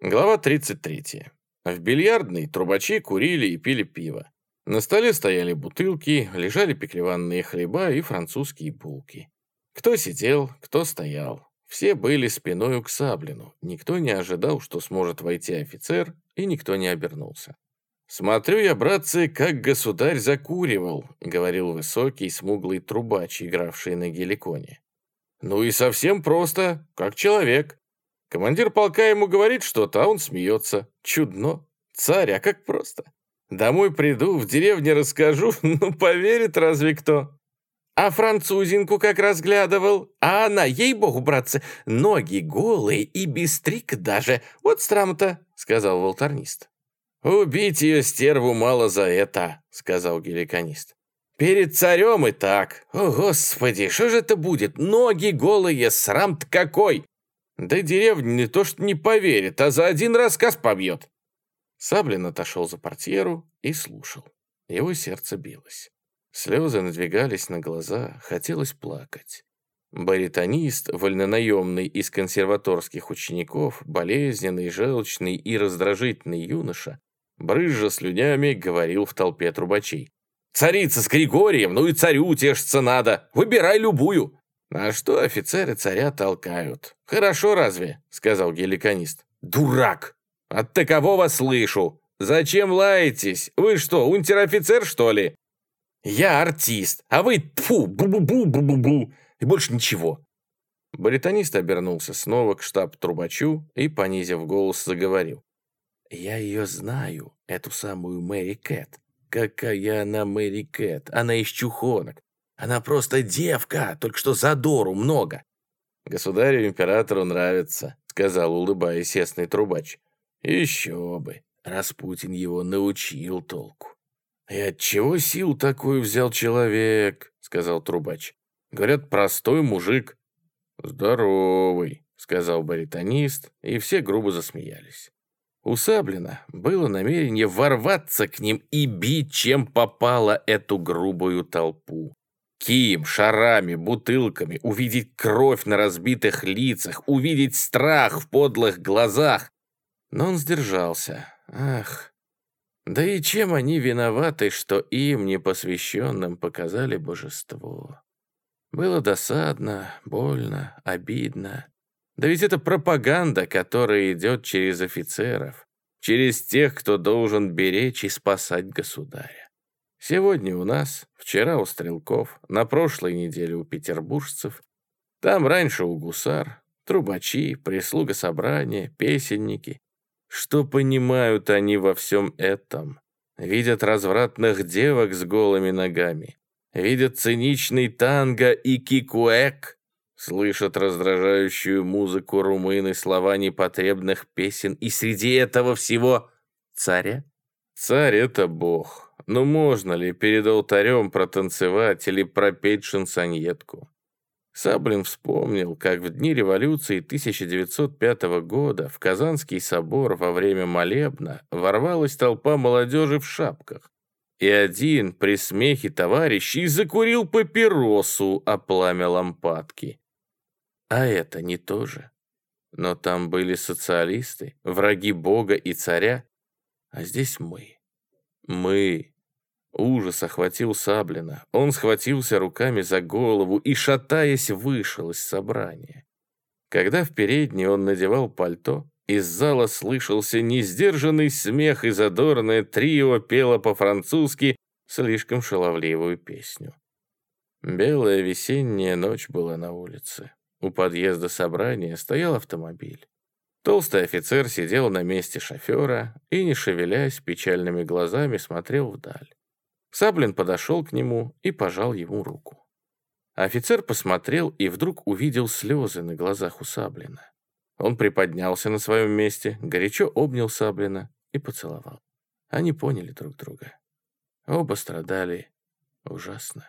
Глава 33. В бильярдной трубачи курили и пили пиво. На столе стояли бутылки, лежали пеклеванные хлеба и французские булки. Кто сидел, кто стоял. Все были спиной к Саблину. Никто не ожидал, что сможет войти офицер, и никто не обернулся. «Смотрю я, братцы, как государь закуривал», — говорил высокий, смуглый трубач, игравший на геликоне. «Ну и совсем просто, как человек. Командир полка ему говорит что-то, а он смеется. Чудно. Царь, а как просто. Домой приду, в деревне расскажу, ну поверит разве кто. А французинку как разглядывал, а она, ей-богу, братцы, ноги голые и без трик даже. Вот странно-то, сказал волторнист. «Убить ее стерву мало за это», — сказал геликонист. «Перед царем и так. О, господи, что же это будет? Ноги голые, срам-то какой! Да деревня не то что не поверит, а за один рассказ побьет. Саблин отошел за портьеру и слушал. Его сердце билось. Слезы надвигались на глаза, хотелось плакать. Баритонист, вольнонаемный из консерваторских учеников, болезненный, желчный и раздражительный юноша, брызжа слюнями, говорил в толпе трубачей. «Царица с Григорием, ну и царю утешиться надо! Выбирай любую! «А что офицеры царя толкают? Хорошо разве?» — сказал геликонист. «Дурак! От такового слышу! Зачем лаетесь? Вы что, унтер-офицер, что ли?» «Я артист, а вы тфу бу-бу-бу-бу-бу-бу и больше ничего». Баритонист обернулся снова к штаб-трубачу и, понизив голос, заговорил. «Я ее знаю, эту самую Мэри Кэт. Какая она Мэри Кэт? Она из чухонок. Она просто девка, только что задору много. Государю-императору нравится, сказал, улыбаясь ясный трубач. Еще бы, Распутин его научил толку. «И от чего сил такую взял человек?» — сказал трубач. «Говорят, простой мужик». «Здоровый», — сказал баритонист, и все грубо засмеялись. У Саблина было намерение ворваться к ним и бить, чем попало эту грубую толпу кием, шарами, бутылками, увидеть кровь на разбитых лицах, увидеть страх в подлых глазах. Но он сдержался. Ах, да и чем они виноваты, что им, непосвященным, показали божество? Было досадно, больно, обидно. Да ведь это пропаганда, которая идет через офицеров, через тех, кто должен беречь и спасать государя. Сегодня у нас, вчера у стрелков, на прошлой неделе у петербуржцев, там раньше у гусар, трубачи, прислуга собрания, песенники. Что понимают они во всем этом? Видят развратных девок с голыми ногами, видят циничный танго и кикуэк, слышат раздражающую музыку румын и слова непотребных песен, и среди этого всего царя? Царь — это бог, но можно ли перед алтарем протанцевать или пропеть шансоньетку? Саблин вспомнил, как в дни революции 1905 года в Казанский собор во время молебна ворвалась толпа молодежи в шапках, и один при смехе товарищей закурил папиросу о пламя лампадки. А это не то же. Но там были социалисты, враги Бога и царя, а здесь мы. Мы. Ужас охватил Саблина. Он схватился руками за голову и, шатаясь, вышел из собрания. Когда в передней он надевал пальто, из зала слышался несдержанный смех, и задорное трио пело по-французски слишком шаловливую песню. Белая весенняя ночь была на улице. У подъезда собрания стоял автомобиль. Толстый офицер сидел на месте шофера и, не шевелясь, печальными глазами смотрел вдаль. Саблин подошел к нему и пожал ему руку. Офицер посмотрел и вдруг увидел слезы на глазах у Саблина. Он приподнялся на своем месте, горячо обнял Саблина и поцеловал. Они поняли друг друга. Оба страдали ужасно.